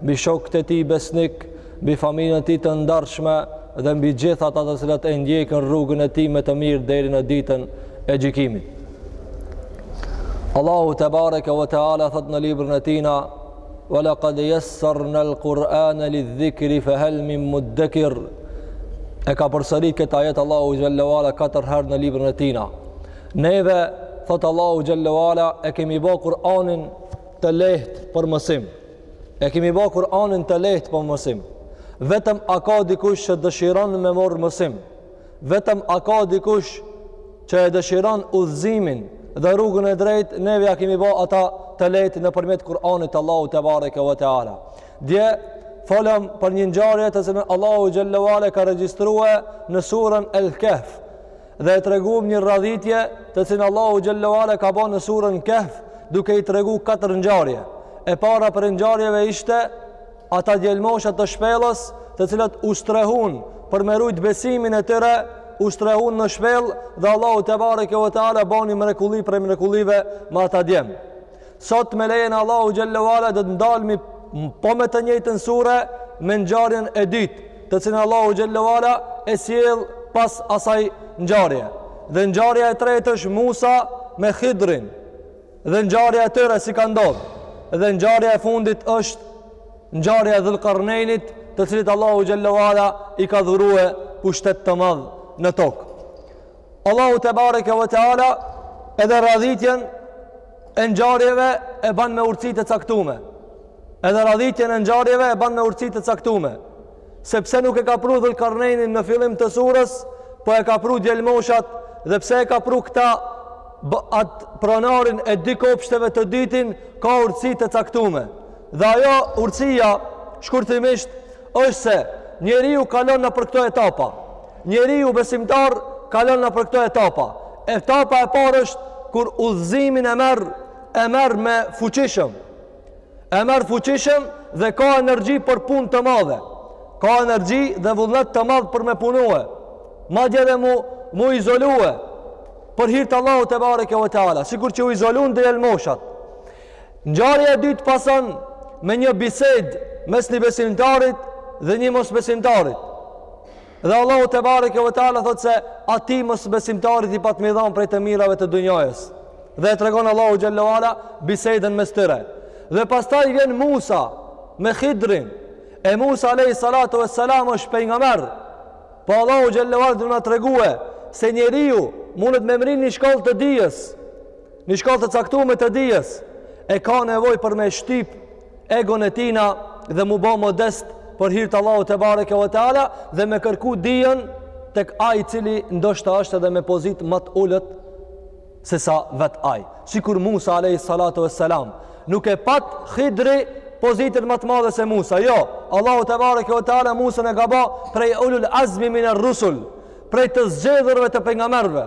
bi shokët e tij besnikë, mbi familjen e tij të ndershme dhe mbi gjithë ata të cilët e ndjekin rrugën e tij me të mirë deri në ditën e gjykimit. Allahu te bareke ve teala thot në librin e tina, "Wa laqad yassarna al-Qur'ana lidh-dhikri fa hal min mudakkir." E ka përsërit këtë ajet Allahu xhallahu ala katër herë në librin e tina. Neve thot Allahu xhallahu ala e kemi ba Kur'anin të lehtë për mësim. E kemi ba Kur'anin të lehtë për mësim. Vetëm a ka dikush që dëshiron me marrë mësim. Vetëm a ka dikush që e dëshiron udhëzimin dhe rrugën e drejtë, neve ja kemi ba ata të lehtë nëpërmjet Kur'anit Allahu të barek e vëtë ala. Dje, folëm për një njarje të zënë Allahu gjellëvale ka registrue në surën El Kehf. dhe e tregum një radhitje të cilën Allahu xhallahu ala ka ba në surën Kehf duke i tregu katër ngjarje. E para prej ngjarjeve ishte ata djelmosha të shpellës të cilët u strehun për me rujt besimin e tyre u strehun në shpell dhe Allahu te bareke ve teala bani mrekulli prej mrekullive me ata djem. Sot me lejen e Allahut xhallahu ala do të ndalmi po me të njëjtën sure me ngjarjen e dytë, të cilën Allahu xhallahu ala e sjell pas asaj ngjarje. Dhe ngjarja e tretë është Musa me Khidrin. Dhe ngjarja e tyre si ka ndodh. Dhe ngjarja e fundit është ngjarja e Dhulkarnejnit, të cilit Allahu xhallahu ala i ka dhurue pushtet të madh në tokë. Allahu te bareke ve teala edhe radhitjen e ngjarjeve e ban me urtësi të caktume. Edhe radhitjen e ngjarjeve e ban me urtësi të caktume. Sepse nuk e ka pru Dhulkarnejnin në fillim të surës, po e ka pru djelmoshat dhe pse e ka pru këta atë pronarin e dy kopshteve të dytin ka urtësi të caktume. Dhe ajo urtësia shkurtimisht është se njeriu kalon nëpër këto etapa. Njeriu besimtar kalon nëpër këto etapa. Etapa e parë është kur udhëzimin e merr e merr me fuqishëm. E merr fuqishëm dhe ka energji për punë të madhe. Ka energji dhe vullnet të madh për me punue. Madje edhe mu mu izolue për hir të Allahut te bareke ve teala, sikur që u izolun djelmoshat. Ngjarja e dytë pason me një bisedë mes një besimtarit dhe një mosbesimtarit. Dhe Allahu te bareke ve teala thot se atij mosbesimtarit i patëm dhon prej të mirave të dunjajës. Dhe e tregon Allahu xhallahu ala bisedën mes tyre. Dhe pastaj vjen Musa me Khidrin. E Musa alayhi salatu vesselam është pejgamber. Po Allahu xhallahu ala don na tregue se njeriu mundet me mrin një shkollë të dijes. Në shkallë të caktume të dijes, e ka nevojë për me shtip egon e tina dhe mu bo modest për hir të Allahu tebareke ve teala dhe me kërku dijen tek ai i cili ndoshta është edhe me pozitë ma të ulët sesa vet ai. Sikur Musa alejhi salatu ves selam nuk e pat Hidri pozitën ma të madhe se Musa. Jo, Allahu tebareke ve teala Musën e ka ba prej ulul azmi min ar-rusul, prej të zgjedhurve të pejgamberëve.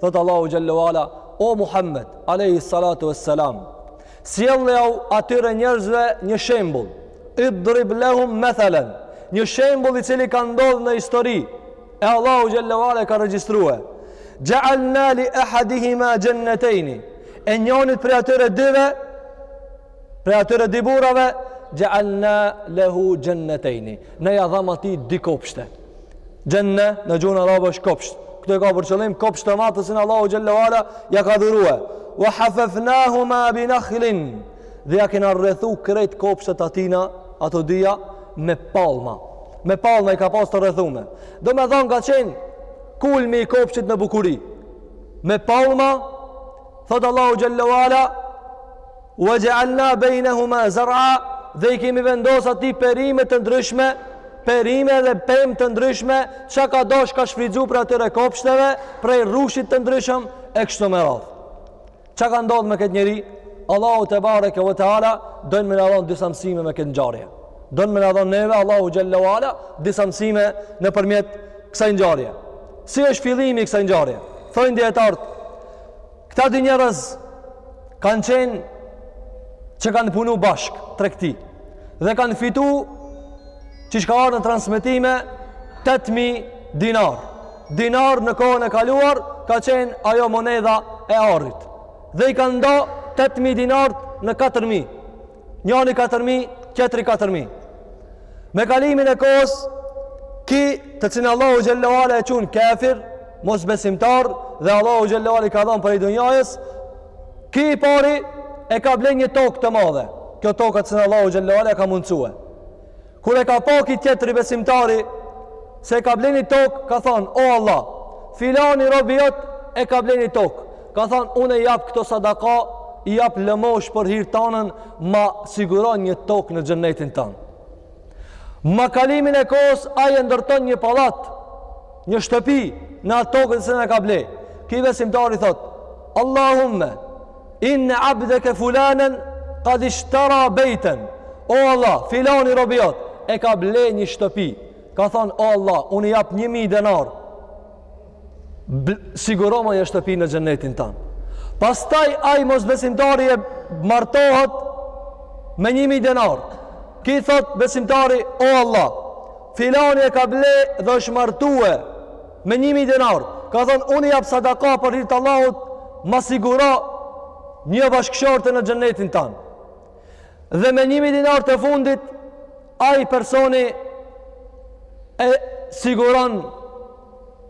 Thotë Allahu xhelle ve ala, O Muhammed, alejhi salatu ves selam, sjellau atyre njerëzve një shembull. Idrib lahum mathalan, një shembull i cili ka ndodh në histori e Allahu xhelle ve ala ka regjistrue. Ja'alna li ahadihima jannatayn. E njonit prej atyre dyve Prej atyre dy burrave, xhealna lehu xhennetejni. Ne ja dhamë atij dy kopshte. Xhenne, në gjuhën arabe është kopsht. Këtë e ka për qëllim, kopsht të madh, të cilin Allahu xhelle ve ala ja ka dhurue. Wa hafafnahuma bi nakhlin. Dhe ja kena rrethu krejt kopshtet e tina, ato dyja, me palma. Me palma i ka pas të rrethume. Domethonë ka qenë kulmi i kopshtit në bukuri. Me palma, thotë Allahu xhelle ve ala, Wa ja'alna bainahuma zar'a dhe i kemi vendos aty perime të ndryshme, perime dhe pemë të ndryshme, çka ka dosh ka shfrytzu prej atyre kopshteve, prej rrushit të ndryshëm e kështu me radhë. Çka ka ndodh me këtë njeri? Allahu tebareke ve teala don me na dhon disa mësime me këtë ngjarje. Don me na dhon neve Allahu xhelle ve ala disa mësime nëpërmjet kësaj ngjarje. Si është fillimi i kësaj ngjarje? Thojnë dietarët Këta dy njerëz kanë qenë që kanë punu bashkë tregti dhe kanë fitu qysh ka ardh në transmetime 8.000 dinar. Dinar në kohën e kaluar ka qenë ajo monedha e arit. Dhe i kanë nda 8.000 dinar në 4.000. Njani 4.000, tjetri 4.000. Me kalimin e kohës, ki të cilin Allahu xhelle ve ala e qun kafir, mosbesimtar, dhe Allahu xhelle ve ala i ka dhanë prej dunjajës, ki i pari e ka ble një tokë të madhe. Kjo tokë të cilën Allahu xhelle ve ala e ka mundësue. Kur e ka pa ki tjetri besimtari se e ka ble ni tokë, ka thonë, o Allah, filani robi jot e ka ble ni tokë. Ka thonë, unë e jap këto sadaka, i jap lëmoshë për hir tanën, ma siguron një tokë në xhenetin tanë. Me kalimin e kohës, ai e ndërton një pallat, një shtëpi në atë tokë të cilën e ka ble. Ki besimtari thotë, Allahumme, Inna abdaka fulanan qad ishtara baytan. O Allah, filani robi yt e ka ble një shtëpi. Ka thënë, "O Allah, unë i jap 1000 denar. Siguroma një shtëpi në xhenetin tan." Pastaj ai mosbesimtari e martohet me 1000 denar. Ki thot besimtari, "O Allah, filani e ka ble dhe është martue Me një mijë denar. Ka thënë, unë i jap sadaka për hir të Allahut, ma siguro një bashkëshorte në xhennetin tan. Dhe me një mijë denarë të fundit, ai personi e siguron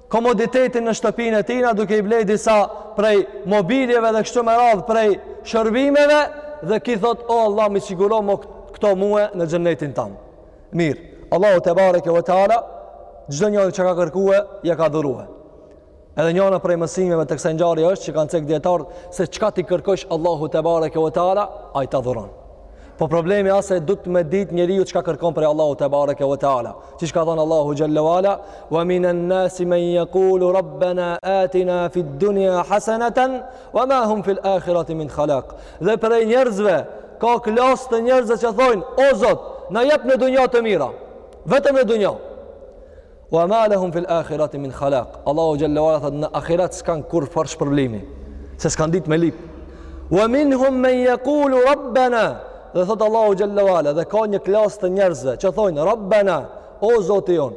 komoditetin në shtëpinë e tina duke i blej disa prej mobiljeve dhe kështu me radhë prej shërbimeve dhe ki thot o Allah mi siguro këto mue në xhennetin tan Mirë, Allahu te bareke ve teala çdo njërit çka ka kërkue, ja ka dhurue. Edhe njëna prej mësimeve të kësaj ngjarje është që kanë cek dijetarët se çka ti kërkosh Allahu te bareke ve teala, ai ta dhuron. Po problemi është se duhet me ditë njeriu çka kërkon prej Allahu te bareke ve teala. Shi çka thot Allahu xhelle ve ala, "Wa minan nasi man yaqulu rabbana atina fid dunya hasanatan wa ma hum fil akhirati min khalaq." Dhe prej njerëzve ka klasë të njerëzve që thonë, o Zot, na jep në dunja të mira, vetëm në dunja. Wa ma lahum fil akhirati min khalaq. Allahu xhelle ve ala thot në ahirat s'kan kurrfarë shpërblimi, se s'kan ditë me lip. Wa minhum man yaqulu rabbana. Dhe thot Allahu xhelle ve ala dhe ka një klasë të njerëzve që thonë rabbana, o Zoti jon.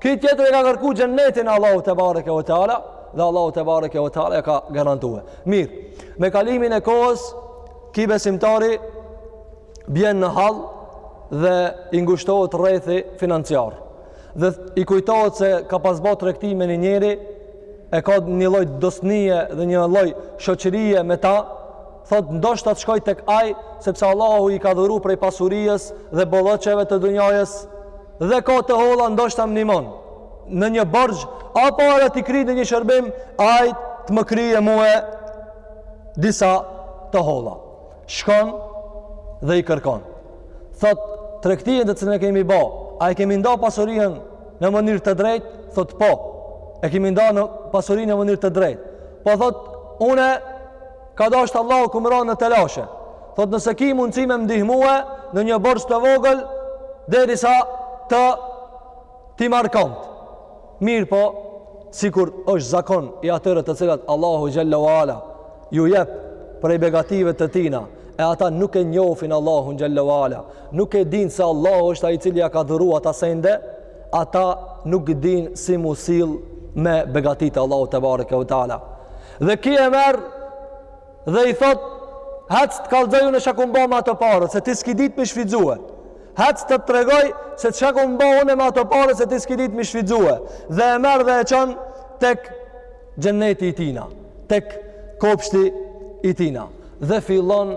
Ky tjetri e ka kërku xhennetin e Allahut te bareke ve teala dhe Allahu te bareke ve teala e ka garantue. Mirë. Me kalimin e kohës ki besimtari bjen në hall dhe i ngushtohet rrethi financiar. Dhe i kujtohet se ka pas bo tregti me një njeri e ka një lloj dostnie dhe një lloj shoqërie me ta Thotë ndoshta të shkoj tek ai sepse Allahu i ka dhuru prej pasurisë dhe bollëqeve të dunjajës dhe ka të holla ndoshta më ndihmon në një borxh apo edhe t'i kryj një shërbim ai të më kryejë mue disa të holla shkon dhe i kërkon thot tregtinë të cilën e kemi bo a e kemi nda pasurinë në mënyrë të drejtë thot po e kemi nda ne pasurinë në mënyrë të drejtë po thot une Ka dashtë Allah e kam ra në telashe. Thot nëse ki mundësi me m'ndihmue në një borxh të vogël, derisa të t'i marr kamtë. Mirëpo, sikur është zakon i atyre të cilat Allahu xhelle ve ala ju jep prej begative të tina, e ata nuk e njofin Allahu xhelle ve ala, nuk e din se Allahu është ai i cili ja ka dhuru ata sende, ata nuk din si mu sill me begatitë e Allahut tebareke ve teala dhe ky e merr dhe i thotë hec të kallzoj unë çka kum ba me ato pare se ti s'ki dit me shfrytëzue hec të të tregoj se çka kum ba unë me ato pare se ti s'ki dit me shfrytëzue dhe e merr dhe e çon tek xhenneti i tina tek kopshti i tina dhe fillon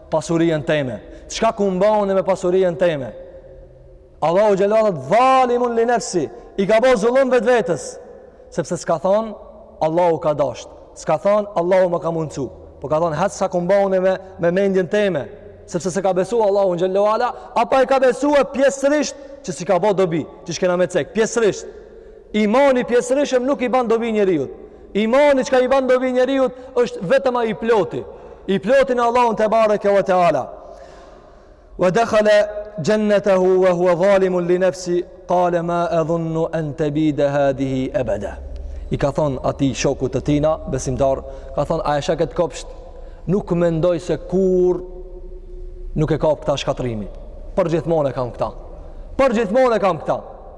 pasurinë teme çka kum ba unë me pasurinë teme Allahu xhelle ve ala dhalimun li nefsi i ka bo zullum vetvetes sepse s'ka thonë Allahu ka dasht s'ka thonë Allahu ma ka mundsu po ka thonë hec çka kum ba unë me, me mendjen teme sepse s'e ka besu Allahun xhelle ve ala apa e ka besue pjesërisht që s'i ka bo dobi qysh kena me cek pjesërisht Imani pjesërishëm nuk i ban dobi njeriut. Imani çka i ban dobi njeriut është vetëm ai i ploti. I ploti në Allahun tebareke ve teala. Ve dekhale xhennetehu ve huve dhalimun li nefsi, kale ma edhunnu en tebide hadhihi ebeda. I ka thonë atij shokut të tina, besimtar, ka thonë a e sheh këtë kopsht, nuk mendoj se kurrë nuk e kap këta shkatërrimi. Përgjithmonë e kam këta. Përgjithmonë e kam këta.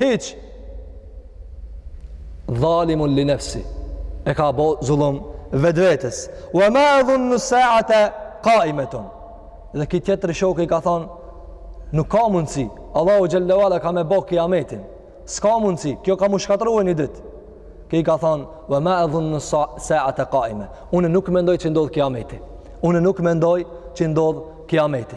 Hiç. Zalimun li nafsi. I ka bo zullum vetvetes. Wa ma adhun sa'ata qa'imatun. Dhe ky tjetri shoku i ka thonë nuk ka mundësi. Allahu xhelle ve ala ka me bo kiametin. S'ka mundësi. Kjo ka m'u shkatrrue një ditë. Ky i ka thonë, "Wa ma adhun sa'ata qa'ima." Unë nuk mendoj që ndodh kiameti. Unë nuk mendoj që ndodh kiameti.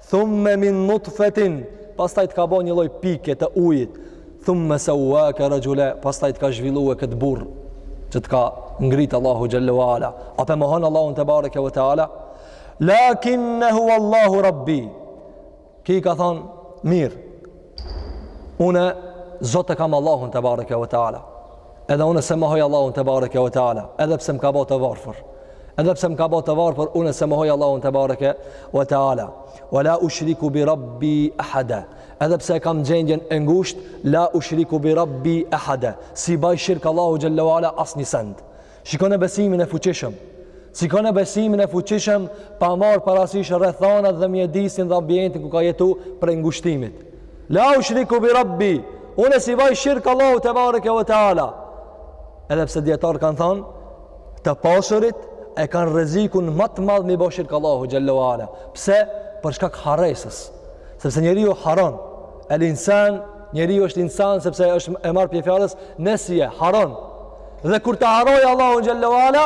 thumme min nutfetin, pastaj të ka bo një lloj pike të ujit, thumme sevvake rexhula, pastaj të ka zhvillue këtë burrë, që të ka ngritë Allahu xhelle ve ala. A p'e mohon Allahun tebareke ve teala? Lakinne huve Allahu Rabbi. Ky i ka thonë, mirë, unë Zot e kam Allahun tebareke ve teala. Edhe unë s'e mohoj Allahun tebareke ve teala, edhe pse më ka ba të varfër. Edhe pse më ka ba të varfër, unë s'e mohoj Allahun tebareke ve teala. Wala ushriku bi rabbi ahada. Edhe pse e kam gjendjen e ngushtë, la ushriku bi rabbi ahada. S'i baj shirk Allahut xhelle ve ala asnjë send. Shikone besimin e fuqishëm. Shikone besimin e fuqishëm pa marrë parasysh rrethanat dhe mjedisin dhe ambientin ku ka jetu prej ngushtimit. La ushriku bi rabbi, unë s'i baj shirk Allahut tebareke ve teala. Edhe pse dijetarët kanë thonë, të pasurit e kanë rrezikun ma të madh m'i bo shirk Allahut xhelle ve ala. Pse? Për shkak harresës. Sepse njeriu harron. El insan, njeriu është insan, sepse është e marrë prej fjalës, nesije, harron. Dhe kur ta harrojë Allahun xhelle ve ala,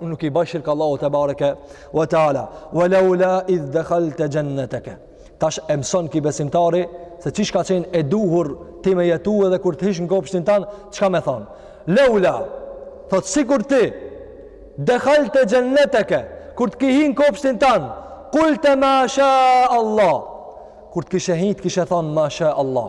Unë nuk i bëj shirk Allahut tebareke ve teala. Wa laula idh dakhalta jannataka. Tash e mëson ky besimtari se qysh ka qenë e udhës ti me jetu edhe kur të hish në kopshtin tan, çka me thon? Laula thot sikur ti dakhalta jannataka kur të kishe hi në kopshtin tan, kulte ma sha Allah. Kur të kishe hi, të kishe thon ma sha Allah.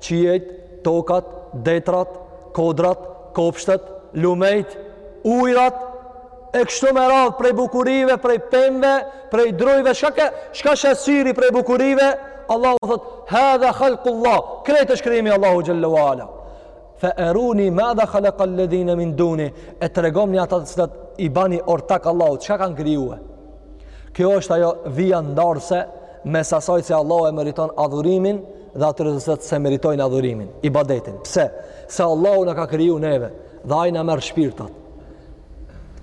qiejt, tokat, detrat, kodrat, kopshtet, lumejt, ujrat, e kështu me radhë prej bukurive, prej pemve, prej drujve, çka, ke, çka sheh syri prej bukurive, Allahu thot, hadha khalkullah, krejt është krijimi Allahut xhel-le ue ala. Fe eruni madha khalekal ledhine min duni, e tregomni ata të cilët i bani ortak Allahut, çka kanë krijue? Kjo është ajo vija ndarëse mes asaj se Allahu e meriton adhurimin dhe atyre të cilët s'e meritojnë adhurimin, ibadetin. Pse? Se Allahu na ka kriju neve dhe ai na merr shpirtat.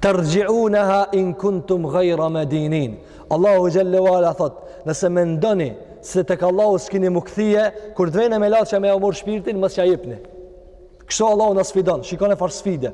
Tarji'unaha in kuntum ghayra madinin. Allahu xhallahu ala thot, nëse mendoni se tek Allahu s'keni m'u kthy, kur të vijnë melaqet me jau marr shpirtin, mos jau jepni. Kështu Allahu na sfidon, shikoni çfarë sfide.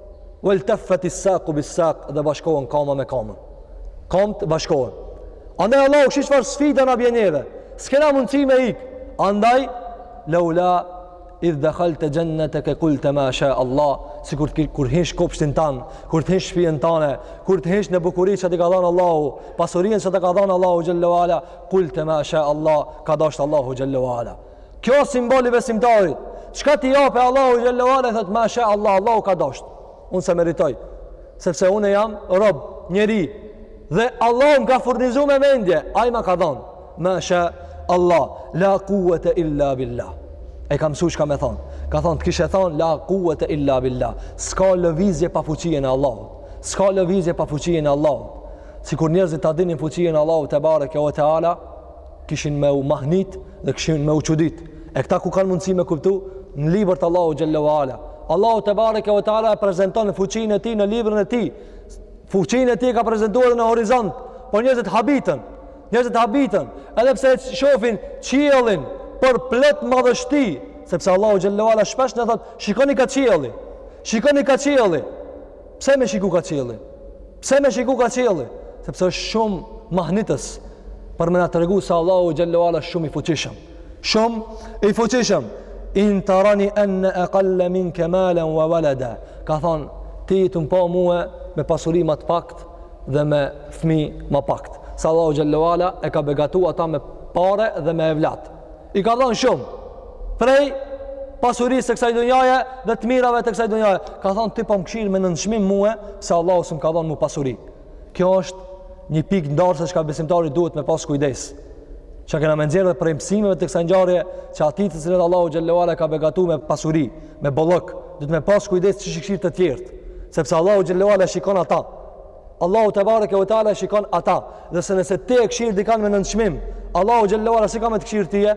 Wal tafat as-saq bis-saq dhe bashkohen kama me kamë. Kamt bashkohen. Andaj Allahu kësi farë sfida na bën neve. S'kena mundësi me ik. Andaj laula idh dakhalta jannataka qulta ma sha Allah, sikur ti kur hish kopshtin tan, kur të hish shtëpinë tane, kur të hish në bukurinë që të ka dhënë Allahu, pasurinë që të ka dhënë Allahu xhallahu ala, qulta ma sha Allah, ka dosht Allahu xhallahu ala. Kjo simboli besimtarit. Çka t'i jape Allahu xhallahu ala thot masha Allah, Allahu ka dosht. Unë s'e meritoj. Sepse unë jam rob, njeri. Dhe Allahu më ka furnizu me mendje, ai ma ka dhon. Masha Allah, la quwata illa billah. Ai ka msu çka me thon. Ka thon të kishe thon la quwata illa billah. S'ka lëvizje pa fuqinë e Allahut. S'ka lëvizje pa fuqinë e Allahut. Sikur njerëzit ta dinin fuqinë e Allahut tebareke ue teala, kishin me u mahnit dhe kishin me u çudit e këta ku kanë mundësi me kuptu në libër të Allahut xhel-le ue ala Allahu tebareke ue teala e prezenton fuqinë e tij në librin e tij fuqinë e tij e ka prezentu edhe në horizont po njerëzit habiten njerëzit habiten edhe pse e shofin qiellin përplot madhështi sepse Allahu xhel-le ue ala shpesh na thot shikoni ka qielli shikoni ka qielli Pse me shiku ka qielli? Pse me shiku ka qielli? Sepse është shumë mahnitës për me na tregu se Allahu xhel-le ue ala shumë i fuqishëm. Shumë i fuqishëm. In terani ene ekalle minke malen wa valada. Ka thonë, ti ke me m'pa mue me pasuri ma t'pakt dhe me fmij ma pakt. Se Allahu xhel-le ue ala e ka begatu ata me pare dhe me evlat. I ka dhënë shumë. Prej pasurisë së kësaj dunjaje dhe të mirave të kësaj dunjaje. Ka thënë ti po më kshir me nënçmim mua pse Allahu s'm ka dhënë mu pasuri. Kjo është një pikë ndarëse çka besimtari duhet me pas kujdes. Çka kena me nxjerrë prej mësimeve të kësaj ngjarje, që atij të cilit Allahu xhallahu ala e ka begatu me pasuri, me bollëk, duhet me pas kujdes qysh i kshir të tjerët. Sepse Allahu xhallahu ala i shikon ata. Allahu te bareke ve teala i shikon ata, dhe se nëse ti e kshir dikan me nënçmim, Allahu xhallahu ala si ka me të kshir tye?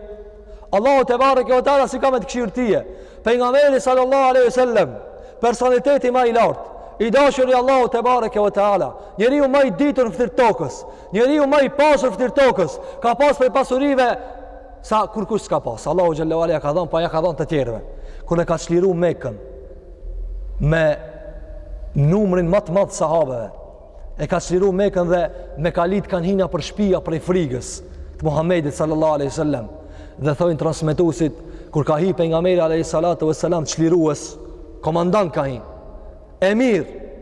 Allahu te bareke ve teala si ka me të kshir tye? Pejgamberi sallallahu alaihi wasallam, personaliteti ma i lartë, i dashuri i Allahut te bareke ve teala, njeriu ma i ditur në fytyrë tokës, njeriu ma i pasur në fytyrë tokës, ka pas prej pasurive sa kurkush s'ka pas. Allahu xhallahu ala ja ka dhënë, pa po ja ka dhënë të tjerëve. Kur e ka çliru Mekën, me numrin ma të madh sahabeve. E ka çliru Mekën dhe mekalitë kanë hi nëpër shpia prej frigës të Muhamedit sallallahu alaihi wasallam. Dhe thonë transmetuesit kur ka hi pejgamberi alaihi salatu wasallam çlirues, komandant ka hi. Emir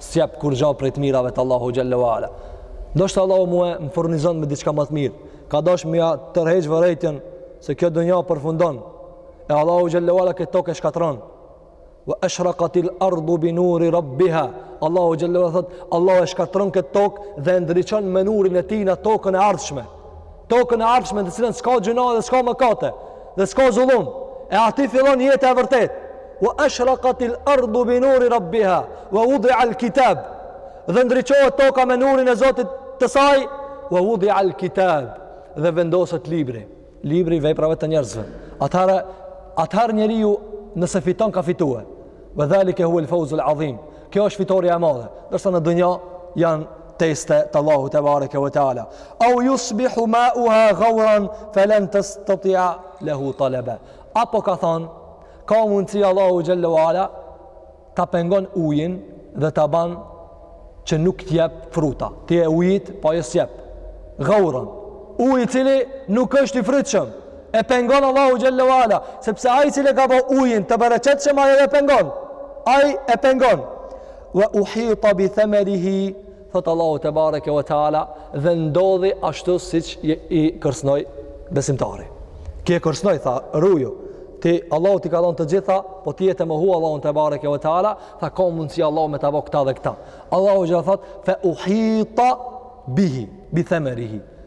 S'jep kurgja prej të mirave të Allahu xhallahu wa ala. Ndoshta Allahu mua më furnizon me diçka ma të mirë. Ka dash me ja tërheq vërejtjen se kjo dunja përfundon. E Allahu xhallahu ala këtë tokë e shkatron. Wa ashraqatil ardu bi nuri rabbiha. Allahu xhallahu thot, Allahu e shkatron këtë tokë dhe e ndriçon me nurin e tij në tokën e ardhshme. Tokën e ardhshme të cilën s'ka gjynahe dhe s'ka mëkate dhe s'ka zullum. E aty fillon jeta e vërtet. Wa ashraqatil ardu bi nuri rabbiha wa wudi'a al-kitab. Dhe ndriçohet toka me nurin e Zotit të saj wa wudi'a al-kitab. Dhe vendoset libri, libri i veprave të njerëzve. Atëherë atëherë njeriu nëse fiton ka fitue. Wa dhalika huwa al-fawz al-'azim. Kjo është fitorja e madhe, ndërsa në dynja janë teste të Allahut te bareke ve teala. Au yusbihu ma'uha gauran, felen testati'a lehu talebe. Apo ka thonë, ka mundësi Allahu xhelle ue ala, ta pengon ujin dhe ta ban që nuk t'jep fruta. Ti e ujit, pa po jo s't'jep. Gauran, uji i cili nuk është i frytshëm, E pengon Allahu xhallahu ala, sepse ai i cili e ka bo ujin të bereqetshëm ai e pengon. Ai e pengon. Wa uhita bi thamarihi thot Allahu te bareke ve teala dhe ndodhi ashtu siç e kërcënoi besimtari. Ky e kërcënoi tha ruju. Ti Allahu t'i ka dhënë të gjitha, po ti je te mohu Allahun te bareke ve teala, tha ka mundsi Allahu me ta bo këta dhe këta. Allahu xhallahu thot fa uhita bihi bi thamarihi.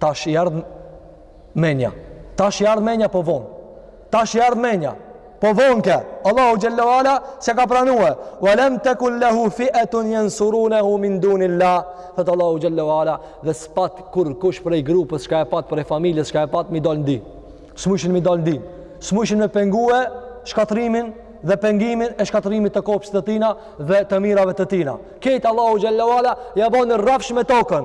Tash i ardh menja. Tash i ardh menja po von. Tash i ardh menja. Po von ke. Allahu xhelle ve ala s'e ka pranue. Wa lam takun lahu fi'atun yansurunahu min dunillah. Thot Allahu xhelle ve ala dhe s'pat kurkush prej grupës çka e pat prej familjes çka e pat mi dal ndi. S'mujshin mi dal ndi. S'mujshin me pengue shkatrrimin dhe pengimin e shkatrrimit të kopsht të tina dhe të mirave të tina. Krejt Allahu xhelle ve ala ja bon rrafsh me tokën.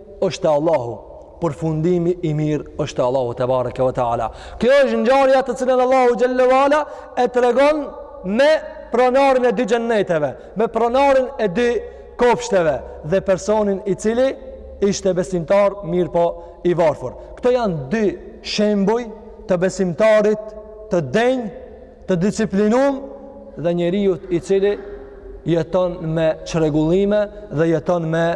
është te Allahu, përfundimi i mirë është te Allahu tebareke ve teala. Kjo është ngjarja të cilën Allahu xhelle ve ala e tregon me pronarin e dy xhenneteve, me pronarin e dy kopshteve dhe personin i cili ishte besimtar mirëpo i varfur. Këto janë dy shembuj të besimtarit të denjë, të disiplinum dhe njeriut i cili jeton me çrregullime dhe jeton me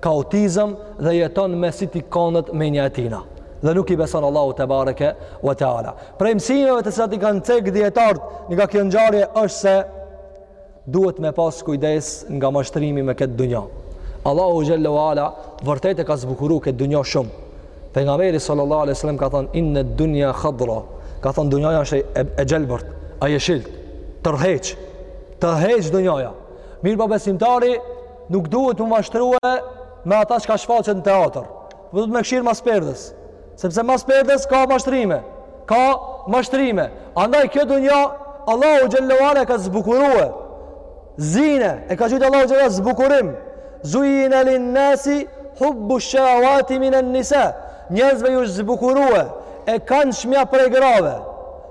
kaotizëm dhe jeton me si t'i kanet menja e tina dhe nuk i beson Allahu tebareke ve teala prej mësimeve të cilat i kanë cek dijetarët nga kjo ngjarje është se duhet me pas kujdes nga mashtrimi me këtë dunja Allahu xhelle ve ala vërtet e ka zbukuru këtë dunja shumë Pejgamberi sallallahu alejhi ve selem ka thonë inne dunja hadra ka thonë dunjaja është e, e gjelbërt a jeshilt tërheq tërheq dunjaja mirëpo besimtari Nuk duhet m'u mashtrue me ata çka shfaqet në teatër. Po duhet me kshir mas perdes. Sepse mas perdes ka mashtrime. Ka mashtrime. Andaj kjo dunja, Allahu xhelle ve ala e ka zbukurue. Zine, e ka qujt Allahu xhelle ve ala zbukurim. Zujjine lin-nasi hubbu shehevati minen-nisa. Njerëzve ju zbukurue, e kanshmja prej grave.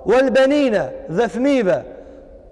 Uel benine dhe fmive.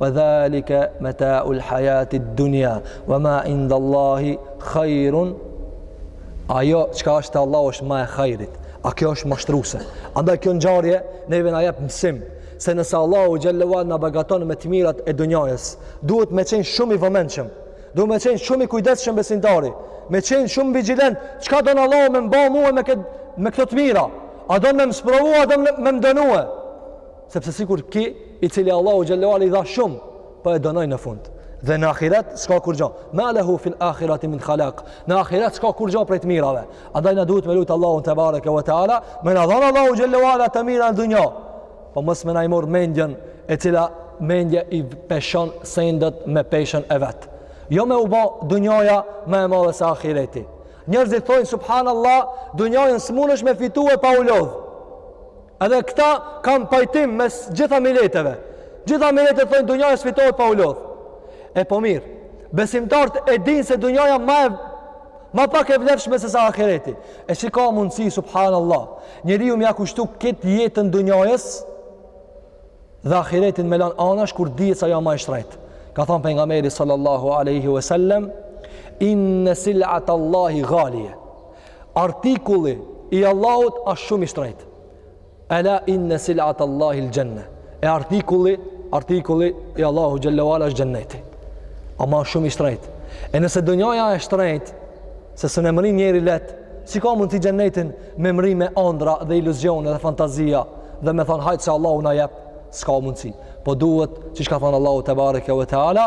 Wa dhalika mata'u al-hayati ad-dunya wa ma 'inda Allahi khairun. Ajo çka asht te Allahu asht ma e hajrit. A kjo është mashtruse. Andaj kjo ngjarje neve na jep mësim se nëse Allahu xhelle ve ala na begaton me të mirat e dunjajës, duhet me qenë shumë i vëmendshëm. Duhet me qenë shumë i kujdesshëm besimtari, me qenë shumë vigjilent, çka don Allahu me m'ba mue me këtë me këto të mira? A don me m'sprovu, a don me m'dënue? sepse sikur ky i cili Allahu xhelle ve ala i dha shumë po e dënoi në fund dhe në ahiret s'ka kurgjo ma lehu fil ahiret min khalak në ahiret s'ka kurgjo prej të mirave andaj na duhet me lutë Allahun tebareke ve teala me na dhon Allahu xhelle ve ala të mira në dunja po mos me na i mor mendjen e cila mendja i peshon sendet me peshën e vet jo me u bo dunjaja ma e madhe se ahireti njerëzit thonë subhanallah dunjajën s'munesh me fitue pa u lodhë Edhe këta kanë pajtim mes gjitha mileteve. Gjitha miletet thonë dunjaja s'fitohet pa u lodh. E po mirë. Besimtarët e dinë se dunjaja ma pak e vlefshme se sa ahireti. E si ka mundësi subhanallahu. Njeriu me ia kushtu këtë jetën dunjajës dhe ahiretin me lan anash kur dihet se ajo ma e shtrejt. Ka thanë pejgamberi sallallahu alaihi wasallam inna sil'at Allahi ghaliya. Artikulli i Allahut është shumë i shtrejt. Ela inna sil'at Allahil xhenne. E artikulli, artikulli i Allahu xhelle ve ala është xhenneti. Ama është shumë i shtrejt. E nëse dunjaja e shtrejt, se s'e mrrin njeri leht, si ka mundësi xhennetin me e mrri me andra dhe iluzione dhe fantazia dhe me thanë hajt se Allahu na jep, s'ka mundësi. Po duhet, siç ka thanë Allahu tebareke ve teala,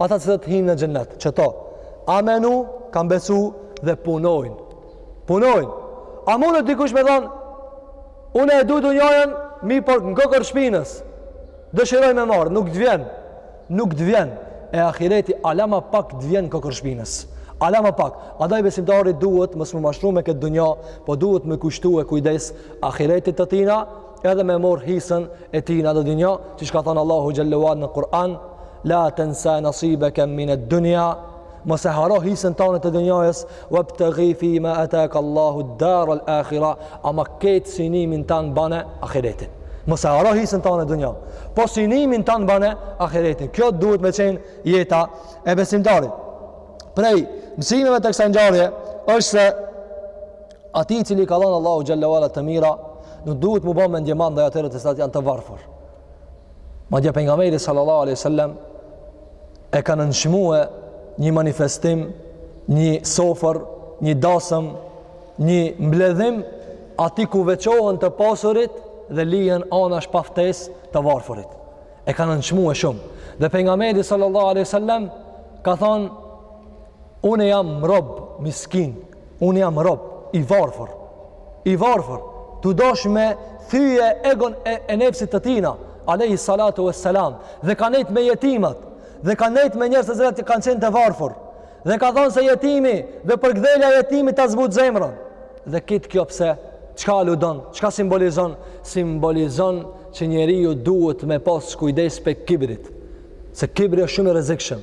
Ata që të hinë në xhennet, që to, amenu, kanë besu dhe punojnë. Punojnë. A munët dikush me thanë, unë e du dunjajën, mirëpo në kokërr shpinës, dëshiroj me marrë, nuk të vjen, nuk të vjen, e ahireti, ala ma pak të vjen në kokërr shpinës. Ala ma pak, andaj besimtari duhet, mos me u mashtru me këtë dunja, po duhet me i kushtue kujdes, ahiretit të tina, edhe me marr hisën e tina në dunja, siç ka thënë Allahu xhelle ve ala në Kur'an, la tansa nasibaka min ad-dunya, mos e harro hisën tane të dunjajës, wabtaghi fi ma ataka Allahu ad-dar al-akhira, ama ket synimin tan bane ahiretin. Mos e harro hisën tane të dunjajës, po synimin tan bane ahiretin. Kjo duhet me qenë jeta e besimtarit. Prej mësimeve të kësaj ngjarje është se Atij i cili i ka dhënë Allahu xhelle ve ala të mira, nuk duhet m'u ba mendjemadh ndaj atyre të cilat janë të varfër. Madje pejgamberi sallallahu alaihi wasallam e ka nënçmue një manifestim, një sofër, një dasëm, një mbledhim aty ku veçohen të pasurit dhe lihen anash pa ftesë të varfërit. E ka nënçmue shumë. Dhe pejgamberi sallallahu alaihi wasallam ka thanë unë jam rob miskin Unë jam rob, i varfur, i varfur, tu dasht me thyje egon e, e nefsit të tina, alejhi salatu ve selam, dhe ka nejtë me jetimat, dhe ka nejtë me njerëz të cilët që kanë qenë të varfër, dhe ka thanë se jetimi dhe përkdhelja e jetimit ta zbut zemrën, dhe kitë kjo pse, çka aludon, çka simbolizon, simbolizon që njeriu duhet me pas kujdes pej kibrit, se kibri është shumë i rrezikshëm,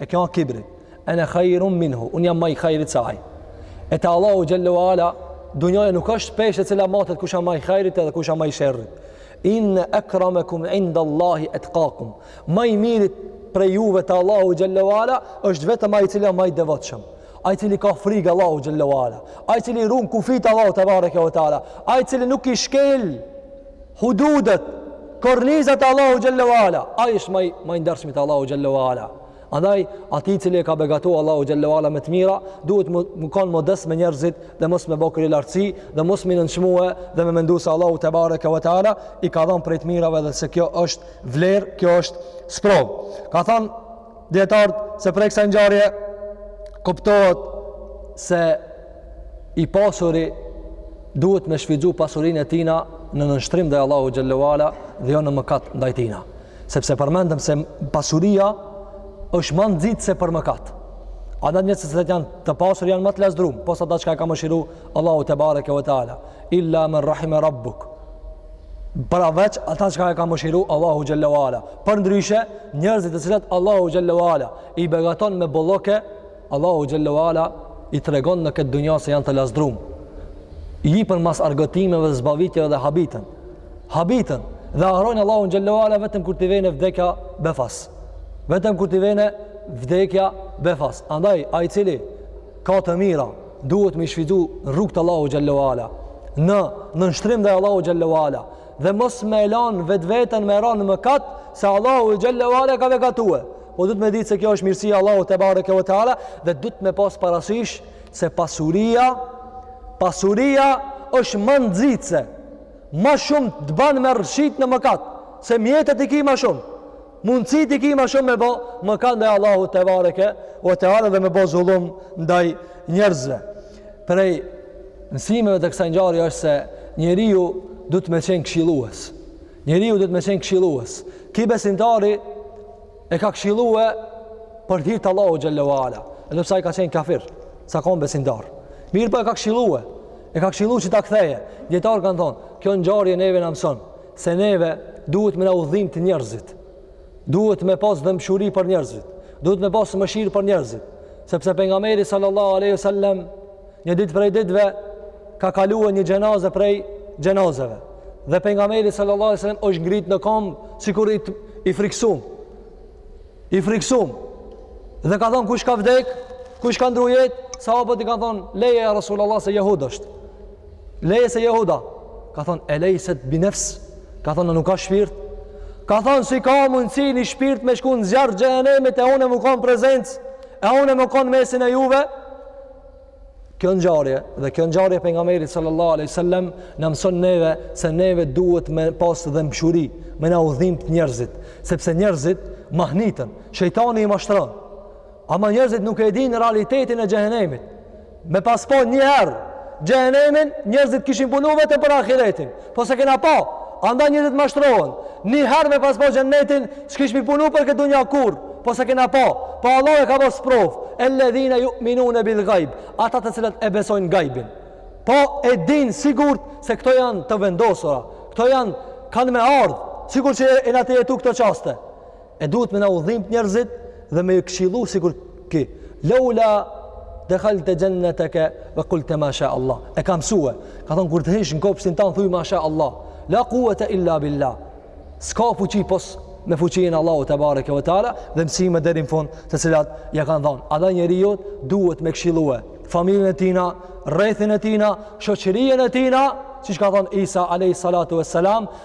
E kjo është kibri. Ana khairun minhu. Unë jam më i khairit se ai. E te Allahu xhelle ve ala, dunjaja nuk është peshë e cila matet kush është më i khairit edhe kush është më i sherrit. Inna akramakum inda Allahi atqakum. Më i miri prej juve te Allahu xhelle ve ala është vetëm ai i cili është më i devotshëm. Ai i cili ka frikë Allahu xhelle ve ala. Ai i cili ruan kufit Allahu tebareke ve teala. Ai i cili nuk i shkel Hududet, kornizat e Allahu xhelle ve ala. Ai është ma i ndershmi te Allahu xhelle ve ala. Andaj, atij cili e ka begatu Allahu xhelle ve ala me të mira, duhet me, me konë modest me njerëzit dhe mos me bo krylartësi dhe mos me i nënçmue dhe me mendu se Allahu tebareke ve teala i ka dhanë prej të mirave dhe se kjo është vlerë, kjo është sprovë. Kanë thanë dijetarët se prej kësaj ngjarje kuptohet se i pasuri duhet me shfrytëzu pasurinë e tina në nënshtrim ndaj Allahu xhelle ve ala dhe jo në mëkat ndaj tina. Sepse përmendëm se pasuria është ma nxitëse për mëkat. Ata njerëz të cilët janë të pasur janë ma të lazdrum, pos ata çka e ka mëshiru Allahu tebareke ve teala. Illa men rahime rabbuk. Përveç ata çka e ka mëshiru Allahu xhelle ve ala. Përndryshe, njerëzit të cilët Allahu xhelle ve ala i begaton me bollëke Allahu xhelle ve ala i tregon në këtë dunja se janë të lazdrum. Jepen mas argëtimeve dhe zbavitjeve dhe habiten. Habiten dhe e harrojnë Allahu xhelle ve ala vetëm kur t'i vjen vdekja befas. Vetëm kur t'i vjen vdekja befas. Andaj ai i cili ka të mira, duhet me i shfrytëzu rrugë të Allahu xhelle ve ala. Në nënshtrim ndaj Allahu xhelle ve ala. dhe mos me e lanë vetveten me ra në mëkat, se Allahu xhelle ve ala e ka begatue. Po duhet me ditë se kjo është mirësi e Allahu tebareke ve teala, dhe duhet me pas parasysh se pasuria, pasuria është ma nxitëse, ma shumë të ban me rrëshqitë në mëkat, se mjetët i ki ma shumë. Mundësitë i ki ma shumë me bo mëkat ndaj Allahu tebareke ve teala dhe me bo zullum ndaj njerëzve. Prej mësimeve të kësaj ngjarje është se njeriu duhet me qenë këshillues. Njeriu duhet me qenë këshillues. Ky besimtari e ka këshillue për hir të Allahu xhelle ve ala. Edhe pse ai ka qenë kafir, s'ka konë besimtar. Mirëpo e ka këshillue, e ka këshillue që ta ktheje. Dijetarët kanë thonë, kjo ngjarje neve na mëson. Se neve duhet me na u dhimtë njerëzit, duhet me pas dhembshuri për njerëzit, duhet me pas mëshirë për njerëzit, sepse pejgamberi sallallahu aleyhi sallem, një ditë prej ditëve, ka kalue një xhenaze prej xhenazeve, dhe pejgamberi sallallahu aleyhi sallem, është ngrit në komë, sikur i, i friksum, i frikësum dhe ka thonë kush ka vdek kush ka ndrru jetë sahabët i ka thonë leje e Rasulullah se jehud asht leje se jehud asht ka thonë elejset bi nefs ka thonë a nuk ka shpirt ka thonë si ka mundësi një shpirt me shku në zjarr xhehenemit e une me konë prezent e une me konë mesin e juve Kjo ngjarje dhe kjo ngjarje e pejgamberit sallallahu alaihi wasallam na mëson neve se neve duhet me pas dhëmbshuri, me na u dhimt njerëzit, sepse njerëzit mahnitën, shejtani i mashtron. Ama njerëzit nuk e dinë realitetin e xhehenemit. Me pas pa një herë xhehenemin, njerëzit kishin punu vetëm për ahiretin. Po s'e kena pa, andaj njerëzit mashtrohen. Një herë me pas pa xhennetin, s'kishmi punu për këtë dunja kurrë. Po s'e kena pa, po Allah e ka bo sprovë. Elledhina yu'minuna bil ghaib, ata të cilët e besojnë gajbin. Po e dinë sigurt se këto janë të vendosura, këto janë kanë me ardh, sikur që jena tu i jetu këto çaste. E duhet me na u dhimt njerëzit dhe me i këshillu sikur ky. Laula idh dakhalte jannataka qulta ma sha Allah. E ka mësue. Ka thonë kur të hysh në kopshtin tan' thuj ma sha Allah. La quwata illa billah. S'ka fuqi pos me fuqinë Allahu te bareke ve teala dhe mësime deri në fund të cilat ja kanë dhënë. Andaj njeriu duhet me këshillue familjen e tina, rrethin e tina, shoqërinë e tina, siç ka thënë ai alayhi salatu vesselam,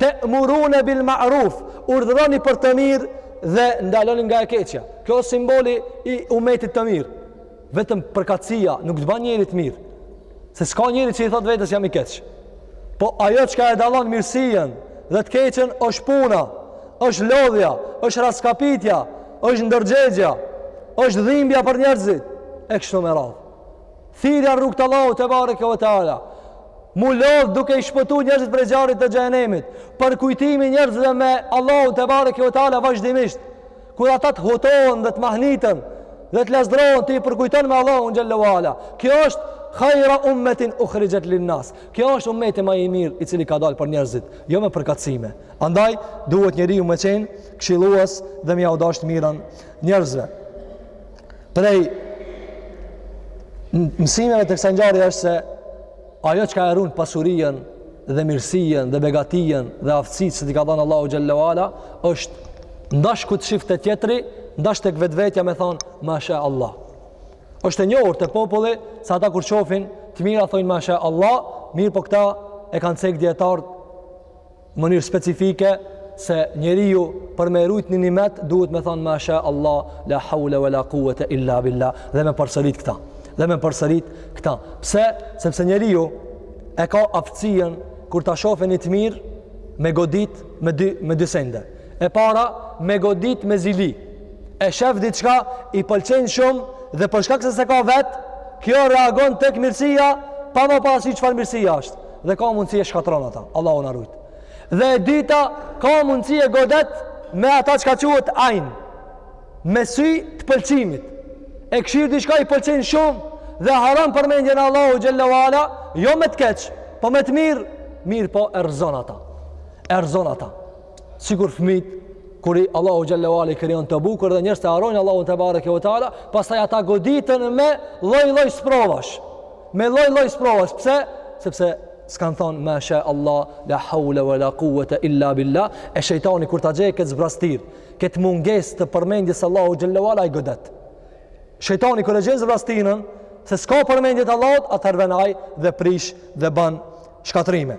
Te'murune bil ma'ruf, urdhëroni për të mirë dhe ndaloni nga e keqja. Kjo është simboli i umetit të mirë. Vetëm përkatësia nuk të bën njeri të mirë. Se s'ka njeri që i thotë vetes jam i keq. Po ajo çka e dallon mirësinë dhe të keqen është puna, është lodhja, është raskapitja, është ndërgjegja, është dhimbja për njerëzit e kështu me radhë. Thirrja rrugë të Allahut te bareke ve teala. M'u lodh duke i shpëtu njerëzit prej zjarrit të xhehenemit, përkujtimi i njerëzve me Allahun te bareke ve teala vazhdimisht. Kur ata të hutohen dhe të mahnitën dhe të lazdrohen ti i përkujton me Allahun xhelle ve ala. Kjo është khayra ummetin ukhrijat lin nas. Kjo është ummeti më i mirë i cili ka dalë për njerëzit, jo me përkatësime. Andaj duhet njeriu me qenë këshillues dhe me jau dasht të mirën njerëzve. Prej mësimeve të kësaj ngjarje është se ajo çka e run pasurien dhe mirësien dhe begatien dhe aftësitë që t'i ka dhanë Allahu xhelle ve ala është ndash kur t'shef te tjetri ndash tek vetvetja me thonë Masha Allah është e njohur te populli se ata kur shofin të mira thonë Masha Allah mirë po këta e kanë cek dijetarët në mënyrë specifike se njeriu për me rujt një nimet duhet me thanë ma sha Allah la haule ve la kuvete illa billa dhe me përsërit këta dhe me përsërit këta pse? sepse njeriu e ka aftësien kur ta shofe një të mirë me godit me dy, me dy sende e para me godit me zili e sheh diçka i pëlqen shumë dhe për shkak se s'e ka vet kjo reagon tek mirësia pa marr parasysh çfarë mirësia është Dhe ka mundësi e shkatërron ata, Allahu na rujt. Dhe e dyta, ka mundësi e godet me ata çka quhet ajn. Me sy të pëlqimit. E kshyr diçka i pëlqen shumë dhe harron përmendjen e Allahu xhallahu ala, jo me të keq, po me të mirë, mirëpo e rrëzon ata. E rrëzon ata. sikur fëmijt kur i Allahu xhallahu ala i krijon të bukur dhe njerëzit e harrojnë Allahun tebareke ve teala, pastaj ata goditen me lloj-lloj sprovash. Me lloj-lloj sprovash, pse? Sepse s'kan thon ma sha Allah, la hawla wala quwata illa billah, e shejtani kur ta gjen këtë zbrastir, këtë mungesë të përmendjes Allahu xhallahu ala i godet. Shejtani kur e gjen zbrastinën, se s'ka përmendje të Allahut, atëherë vjen ai dhe prish dhe bën shkatërrime.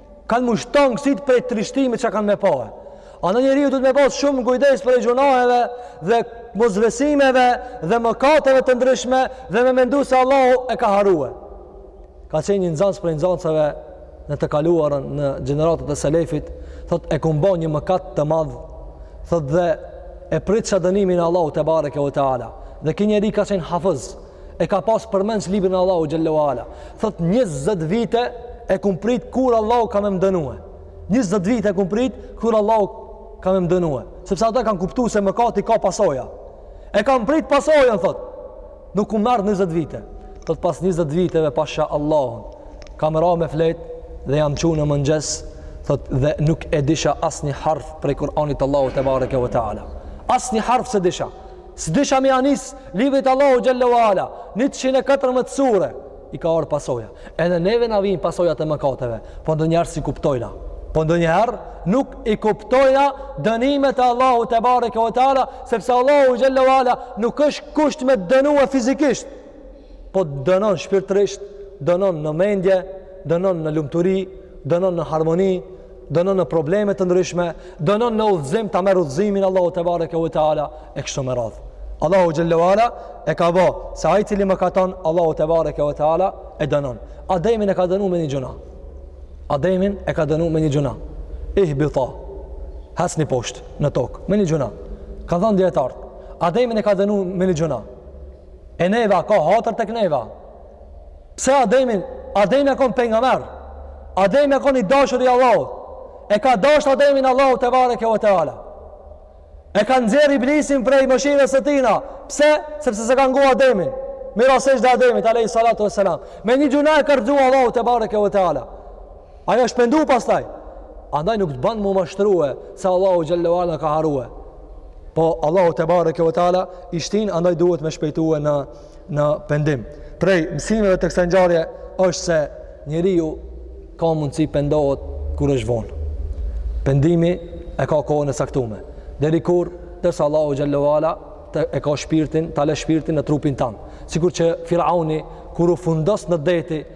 Kanë mu shtangësit prej trishtimit që kanë me pa. Andaj njeriu duhet me pas shumë kujdes prej gjunaheve dhe mosbesimeve dhe mëkateve të ndryshme dhe me mendu se Allahu e ka harue. Ka qenë një nxanës prej nxanësve në të kaluarën në gjeneratat e selefit, thot e kum bo një mëkat të madh, thot dhe e pritsha dënimin e Allahu tebareke ve teala. Dhe ky njeri ka qenë hafëz, e ka pas përmendsh librin e Allahu xhallahu ala. Thot 20 vite e kum prit kur Allahu ka me m'dënue. 20 vite e kum prit kur Allahu ka me m'dënue. Sepse ata e kanë kuptu se mëkati ka pasoja. E kam prit pasojën thot. Nuk um erdh 20 vite. Thot pas 20 viteve pasha Allahun. Kam ra me fjet dhe jam çu në mëngjes thot dhe nuk e disha asnjë harf prej Kur'anit Allahu tebareke ve teala. Asnjë harf s'e disha. S'disha me ja nis librit Allahu xhalla u ala, njëqind e katërmbëdhjetë sure, i ka ardhur pasoja. Edhe neve na vijnë pasojat e mëkateve, po ndonjëherë s'i kuptojna. Po ndonjëherë nuk i kuptojna dënimet e Allahut tebareke ve teala, sepse Allahu xhalla u ala nuk është kusht me t'dënue fizikisht. po dënon shpirtërisht, dënon në mendje, dënon në lumturi, dënon në harmoni, dënon në probleme të ndryshme, dënon në udhëzim ta merr udhëzimin Allahu tebareke ve teala e kështu me radhë. Allahu xhallahu ala e ka vë se ai cili mëkaton Allahu tebareke ve teala e dënon. Ademin e ka dënu me një gjunah. Ademin e ka dënu me një gjunah. Ihbita. Ecni poshtë në tokë me një gjunah. Kan than dijetarët. Ademin e ka dënu me një gjunah. E neve a ka hatër tek neve? Pse Ademin, Ademi a konë pejgamer, Ademi a konë i dashur i Allahut, e ka dasht Ademin Allahu tebareke ve teala. E ka nxjerr Iblisin prej mëshirës së tina, pse? Sepse s'e ka ngu Ademin, m'i ra sexhde Ademit, a.s. Me një gjynah e ka largu Allahu tebareke ve teala. Ai është pendu pastaj. Andaj nuk të banë m'u mashtrue se Allahu xhel-le ve ala ka harrue. Po Allahu tebareke ve teala i shtyn, andaj duhet me shpejtue në, në pendim. Prej mësimeve të kësaj ngjarje është se njeriu ka mundësi pendohet kur është vonë. Pendimi e ka kohën e caktume. Deri kur, derisa Allahu xhel-le ve ala ta, e ka shpirtin, ta le shpirtin në trupin tan. Sikur që Firauni, kur u fundos në det,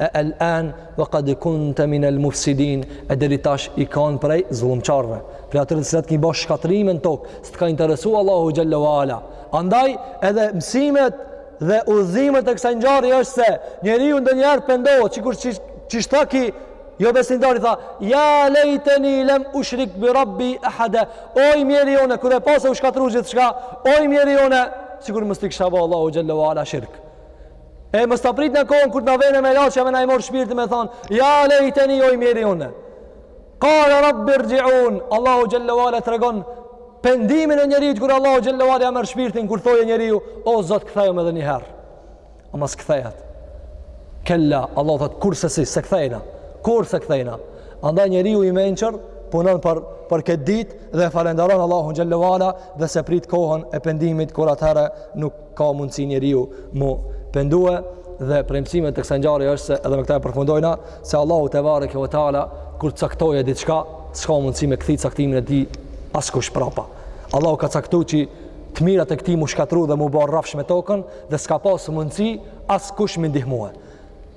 E el an wa qad kunta min al mufsidin, e deri tash je kanë prej zullumçarëve, prej atyre të cilët ki ba shkatërrime në tokë, s'të ka interesu Allahu xhel-le ve ala. Andaj edhe mësimet dhe udhëzimet e kësaj ngjarje është se njeriu ndonjëherë pendohet, sikur qysh qysh tha ky jobesimtari tha, ja lejteni lem ushrik bi rabbi ahada. O i mjeri unë, kur e pa se u shkatrru gjithçka, o i mjeri unë, sikur mos t'i kisha ba Allahut xhel-le ve ala shirk. E mos ta presim kohën kur të na vjen melaqja me na e marr shpirtin me thon, ja lejteni o i mjeri unë. Qala rabbi rji'un. Allahu xhel-le ve ala tregon pendimin e njeriut kur Allahu xhel-le ve ala ja merr shpirtin kur thoje njeriu, o Zot kthemë edhe një herë. A mos kthehet. Kella, Allahu thot kurrsesi s'e kthejna. Kurr s'e kthejna. Andaj njeriu i mençur punon për këtë ditë dhe falënderon Allahun xhel-le ve ala dhe s'e pret kohën e pendimit kur atëherë nuk ka mundësi njeriu m'u pendue dhe prej mësimeve të kësaj ngjarje është se edhe me këtë e përfundojna se Allahu tebareke ve teala kur caktoje diçka s'ka mundësi me kthy caktimin e tij askush prapa Allahu ka caktu që të mirat e këtij m'u shkatërru dhe m'u bo rrafsh me tokën dhe s'ka pas mundësi askush m'i ndihmue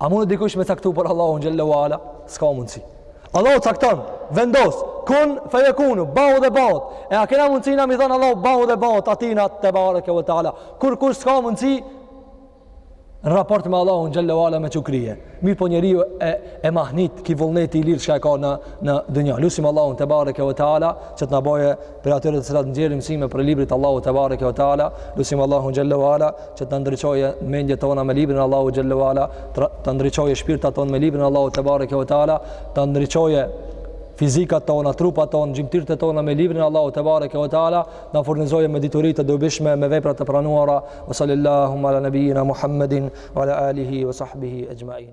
A mundet dikush me caktu për Allahun xhel-le ve ala? S'ka mundsi. Allahu cakton, vendos, kun fejekunu, bahu edhe bahet. E a kena mundsi na m'i thon Allahut bahu edhe bahet, atina tebareke ve taala. Kurkush s'ka mundsi në raport me Allahun xhel-le ve ala me çu krye. Mirëpo njeriu e e mahnit ky vullneti i lirë çi e ka në në dynja. Lusim Allahun tebareke ve taala që të na boje prej atyre të cilët nxjerrin mësime prej librit të Allahut tebareke ve teala lusim Allahun xhel-le ve ala që të na ndriçojë mendjet tona me librin e Allahut xhel-le ve ala të ndriçojë shpirtat tona me librin e Allahut tebareke ve teala të ndriçojë fizikat tona, trupat tona, gjymtyrët tona me librin e Allahut tebareke ve teala, të na furnizojë me dituri të dobishme, me vepra të pranuara. Sallallahu ala nabiyina Muhammedin wa ala alihi wa sahbihi ecma'in.